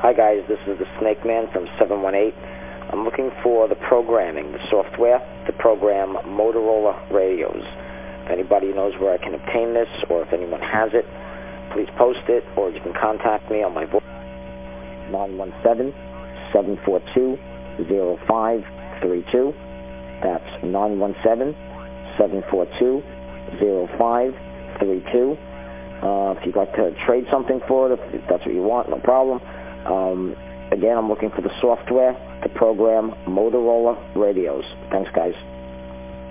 Hi guys, this is the Snake Man from 718. I'm looking for the programming, the software to program Motorola radios. If anybody knows where I can obtain this or if anyone has it, please post it or you can contact me on my voice 917-742-0532. That's 917-742-0532. Uh, if you'd like to trade something for it, if that's what you want, no problem. Um, again, I'm looking for the software to program Motorola radios. Thanks, guys.